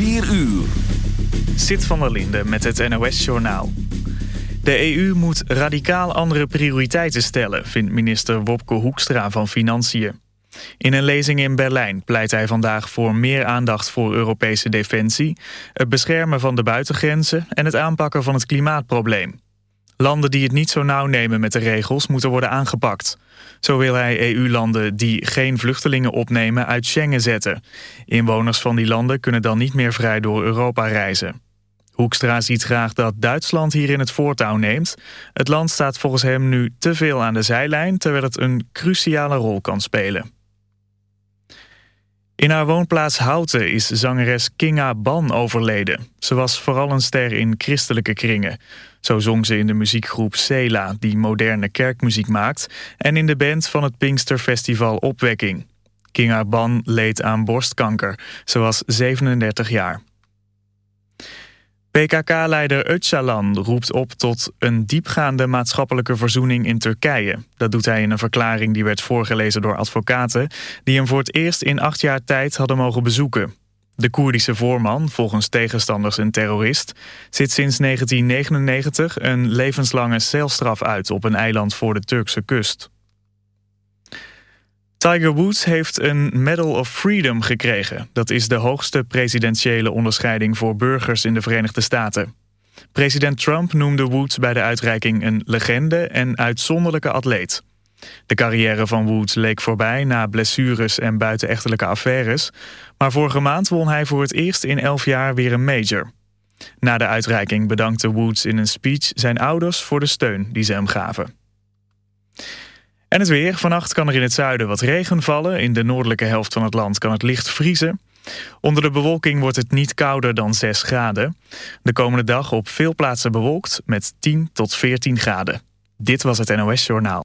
4 uur. Zit van der Linde met het NOS-journaal. De EU moet radicaal andere prioriteiten stellen, vindt minister Wopke Hoekstra van Financiën. In een lezing in Berlijn pleit hij vandaag voor meer aandacht voor Europese defensie, het beschermen van de buitengrenzen en het aanpakken van het klimaatprobleem. Landen die het niet zo nauw nemen met de regels moeten worden aangepakt. Zo wil hij EU-landen die geen vluchtelingen opnemen uit Schengen zetten. Inwoners van die landen kunnen dan niet meer vrij door Europa reizen. Hoekstra ziet graag dat Duitsland hierin het voortouw neemt. Het land staat volgens hem nu te veel aan de zijlijn... terwijl het een cruciale rol kan spelen. In haar woonplaats Houten is zangeres Kinga Ban overleden. Ze was vooral een ster in christelijke kringen. Zo zong ze in de muziekgroep Sela, die moderne kerkmuziek maakt... en in de band van het Pinksterfestival Opwekking. Kinga Ban leed aan borstkanker. Ze was 37 jaar. PKK-leider Öcalan roept op tot een diepgaande maatschappelijke verzoening in Turkije. Dat doet hij in een verklaring die werd voorgelezen door advocaten... die hem voor het eerst in acht jaar tijd hadden mogen bezoeken. De Koerdische voorman, volgens tegenstanders een terrorist... zit sinds 1999 een levenslange celstraf uit op een eiland voor de Turkse kust. Tiger Woods heeft een Medal of Freedom gekregen. Dat is de hoogste presidentiële onderscheiding voor burgers in de Verenigde Staten. President Trump noemde Woods bij de uitreiking een legende en uitzonderlijke atleet. De carrière van Woods leek voorbij na blessures en buitenechtelijke affaires... maar vorige maand won hij voor het eerst in elf jaar weer een major. Na de uitreiking bedankte Woods in een speech zijn ouders voor de steun die ze hem gaven. En het weer. Vannacht kan er in het zuiden wat regen vallen. In de noordelijke helft van het land kan het licht vriezen. Onder de bewolking wordt het niet kouder dan 6 graden. De komende dag op veel plaatsen bewolkt met 10 tot 14 graden. Dit was het NOS Journaal.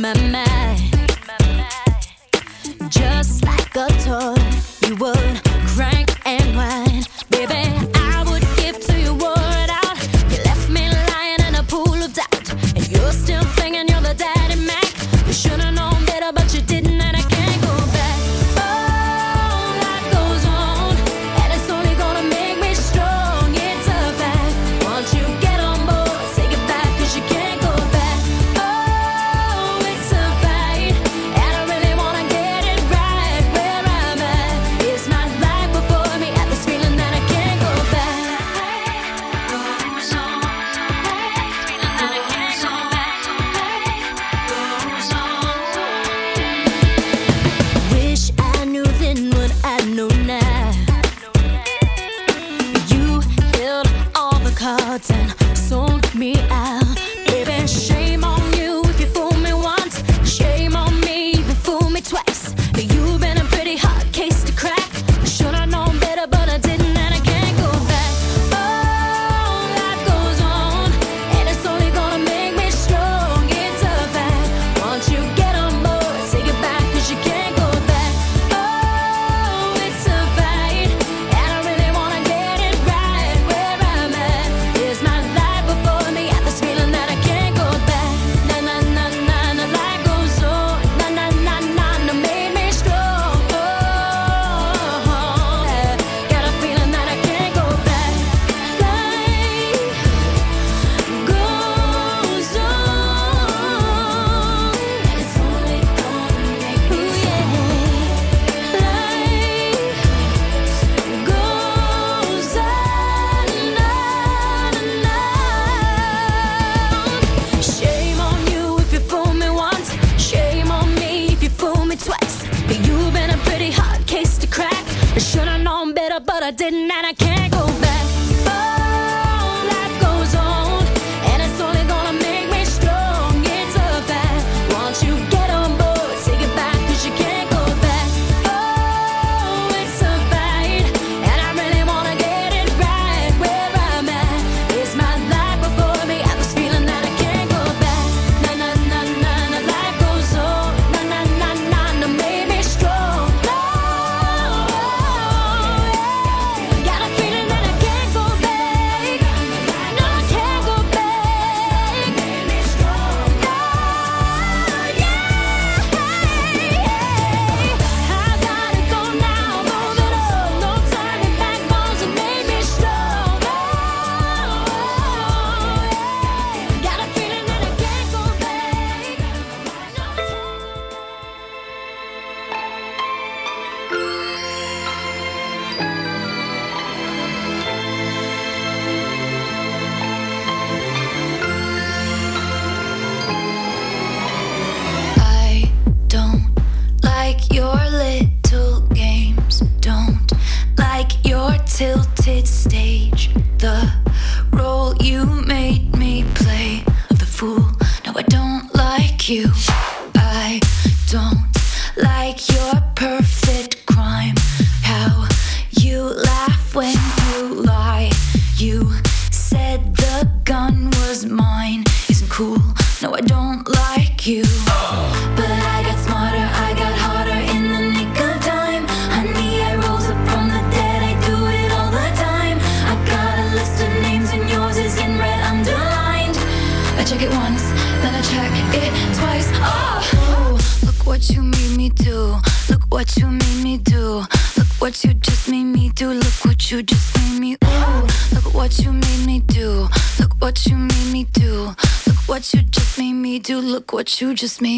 My mind. Just like a toy, you would crank and whine. Baby, cards and you just made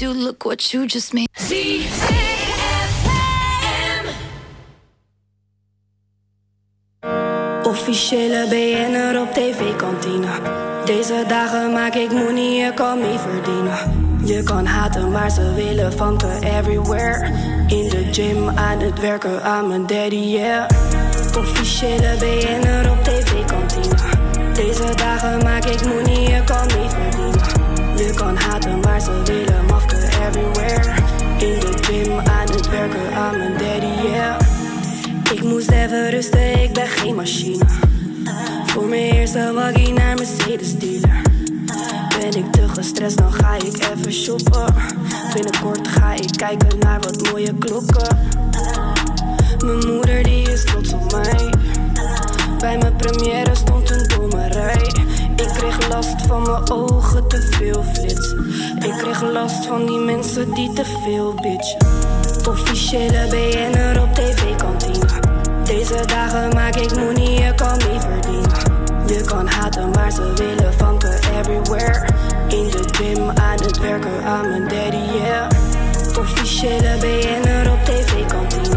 do, look what you just made. Officiële BN'er op tv-kantine. Deze dagen maak ik money, je kan mee verdienen. Je kan haten, maar ze willen van everywhere. In de gym, aan het werken, aan mijn daddy, yeah. Officiële BN'er op tv-kantine. Deze dagen maak ik money, je kan mee verdienen. Je kan haten, maar ze willen everywhere. In de gym, aan het werken, aan mijn daddy, yeah. Ik moest even rusten, ik ben geen machine. Voor mijn eerste waggie naar Mercedes dealer. Ben ik te gestrest, dan ga ik even shoppen. Binnenkort ga ik kijken naar wat mooie klokken. Mijn moeder die is trots op mij. Bij mijn première stond een domme rij. Ik kreeg last van mijn ogen, te veel flits. Ik kreeg last van die mensen die te veel bitch. Officiële BN'er op tv-kantine. Deze dagen maak ik money, je kan niet verdienen. Je kan haten, maar ze willen vanken everywhere. In de gym, aan het werken, aan mijn daddy, yeah. Officiële BN'er op tv-kantine.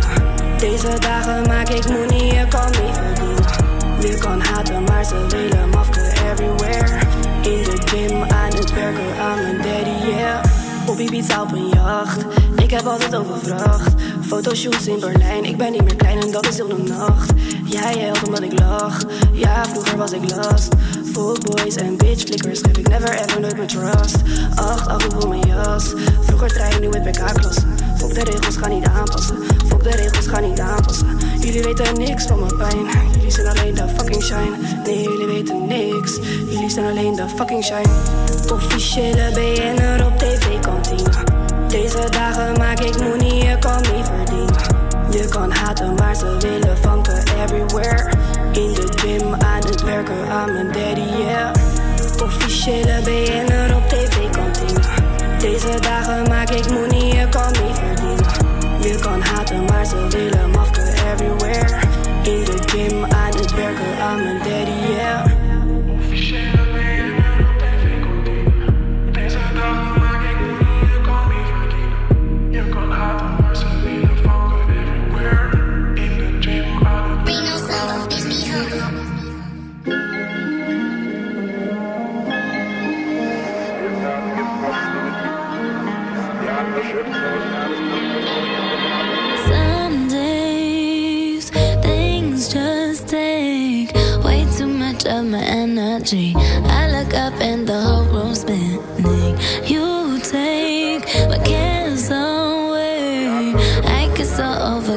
Deze dagen maak ik money, je kan niet verdienen. Je kan haten, maar ze willen mafke everywhere. In de gym, aan het werken, aan mijn daddy, yeah. Op Ibiza op een jacht, ik heb altijd overvracht. Fotoshoots in Berlijn, ik ben niet meer klein en dat is heel nacht. Jij helpt omdat ik lach, ja vroeger was ik last. Fuckboys en bitch flickers geef ik never ever nooit mijn trust. Acht, acht, ik wil mijn jas. Vroeger trein, nu het BK-klasse. Fok de regels, ga niet aanpassen. Fok de regels, ga niet aanpassen. Jullie weten niks van mijn pijn. Jullie zijn alleen de fucking shine. Nee, jullie weten niks. Jullie zijn alleen de fucking shine. Officiële BN'er op tv-kantine. Deze dagen maak ik money, je kan niet verdienen. Je kan haten, maar ze willen vanken everywhere. In de gym, aan het werken, aan mijn daddy, yeah. Officiële BN'er op tv-kantine. Deze dagen maak ik money, je kan niet verdienen. Je kan haten, maar ze willen mafke everywhere. In de gym, aan het werken, aan mijn daddy, yeah.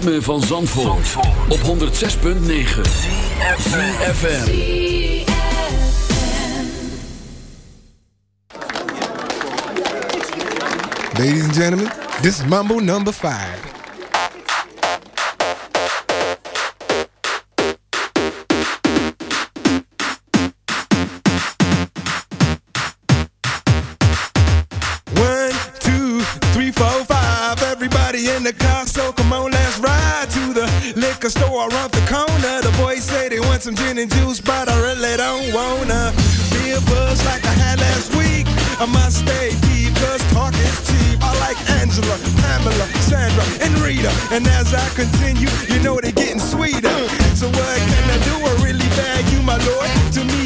ritme van Zandvoort, Zandvoort. op 106.9 CFFM Ladies and gentlemen, this is Mambo number 5 some gin and juice, but I really don't wanna be a buzz like I had last week. I must stay deep, cause talk is cheap. I like Angela, Pamela, Sandra, and Rita. And as I continue, you know they're getting sweeter. So what can I do? I really bag you, my lord. To me,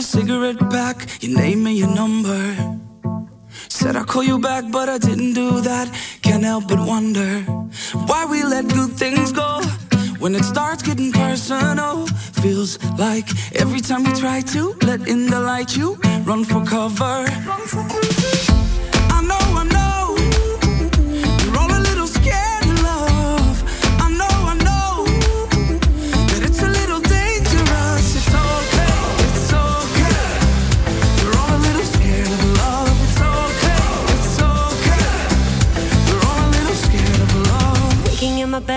a cigarette pack, your name and your number. Said I'll call you back, but I didn't do that. Can't help but wonder why we let good things go. When it starts getting personal, feels like every time we try to let in the light, you run for cover. I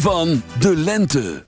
van de lente.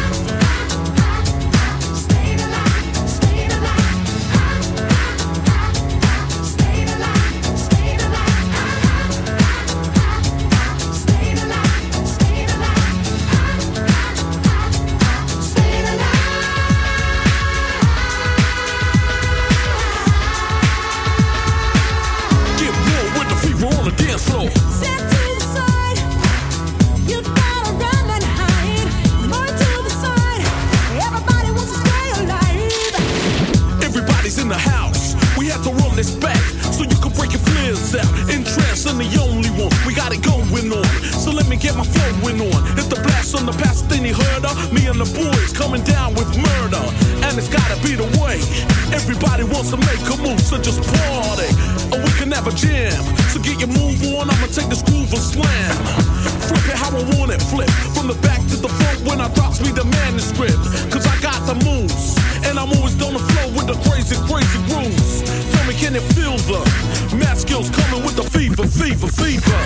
Coming with the fever, fever, fever?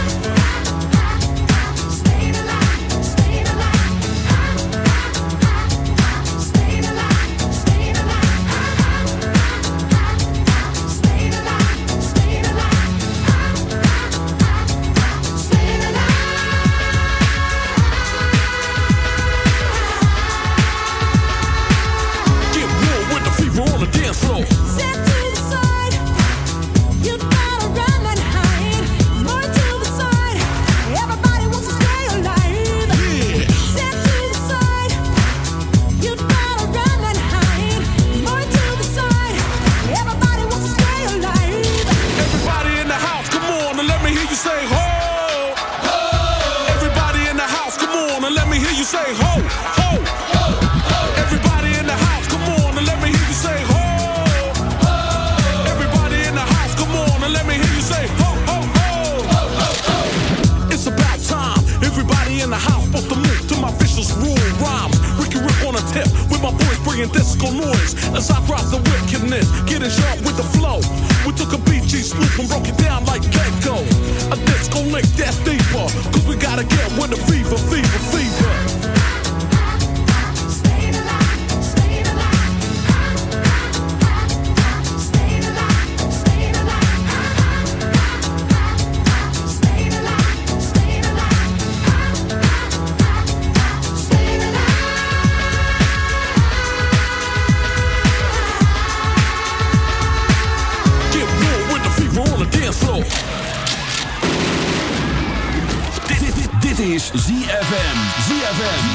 Is ZFM. ZFM.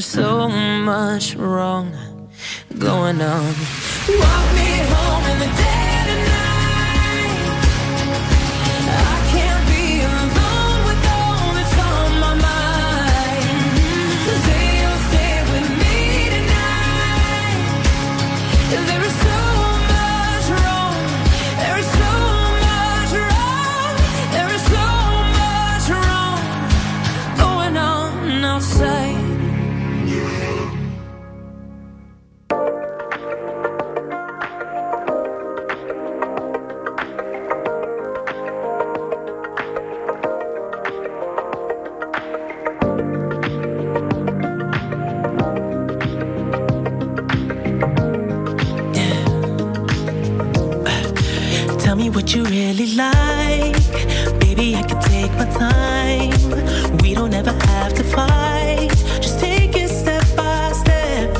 there's so much wrong going on. Baby, I take my time. We don't ever have to fight. Just take it step by step.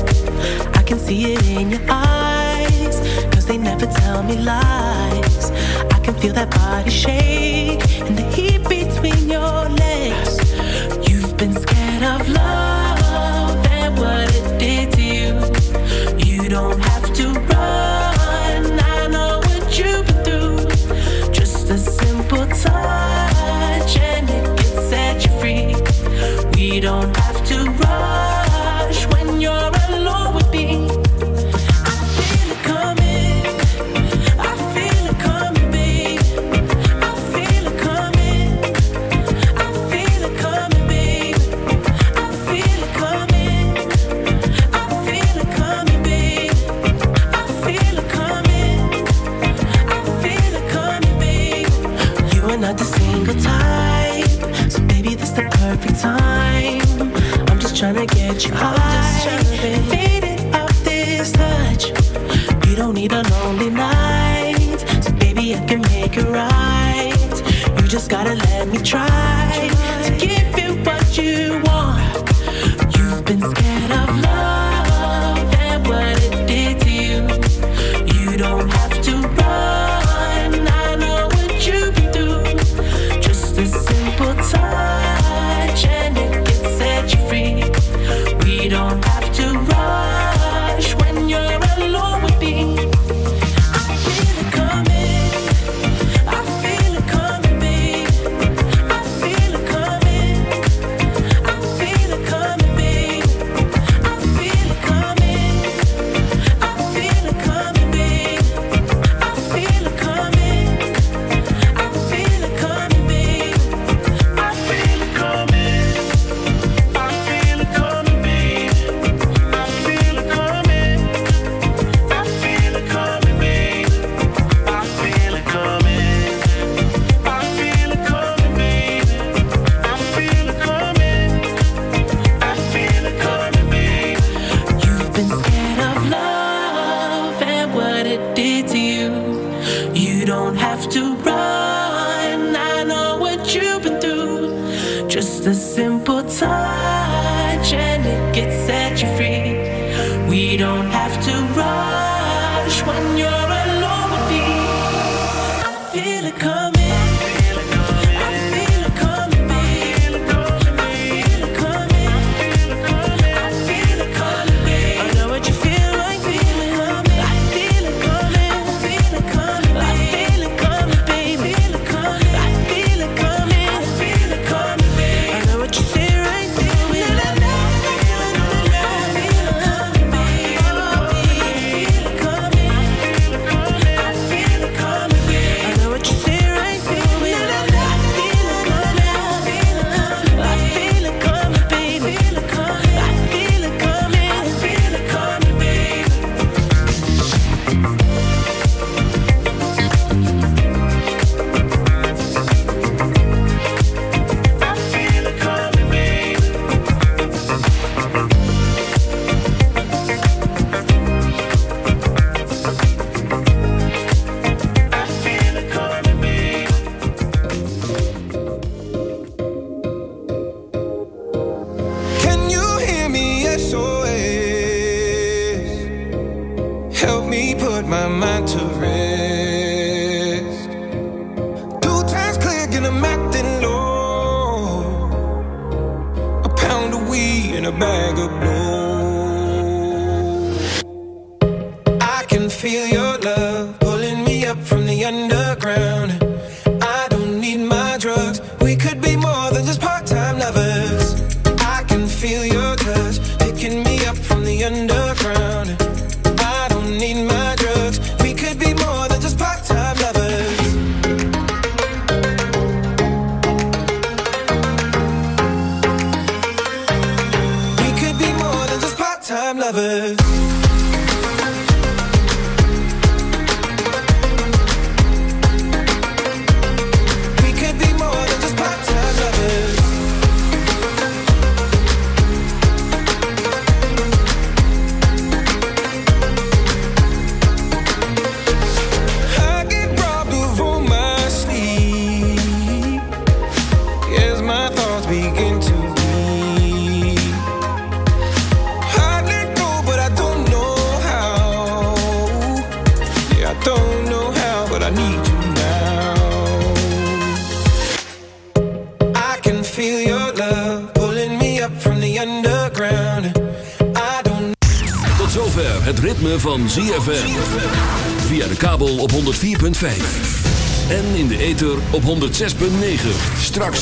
I can see it in your eyes. They never tell me lies. I can feel that body shake